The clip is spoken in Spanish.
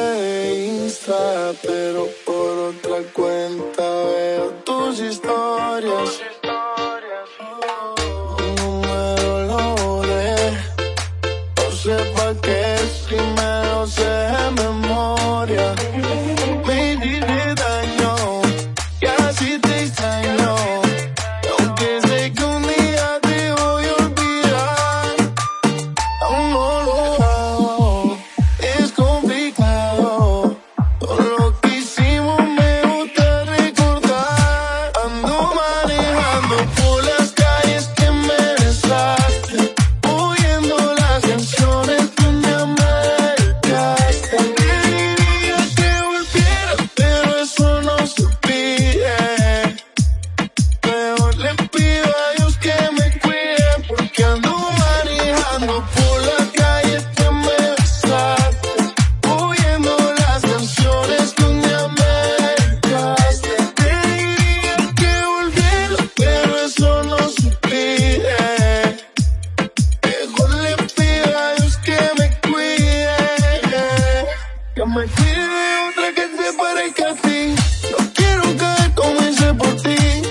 de Insta, pero por otra cuenta veo tus historias. Mi número lo borré, no sé pa' qué si me Que me cuide otra que se parezca a ti. No quiero caer, comencé por ti.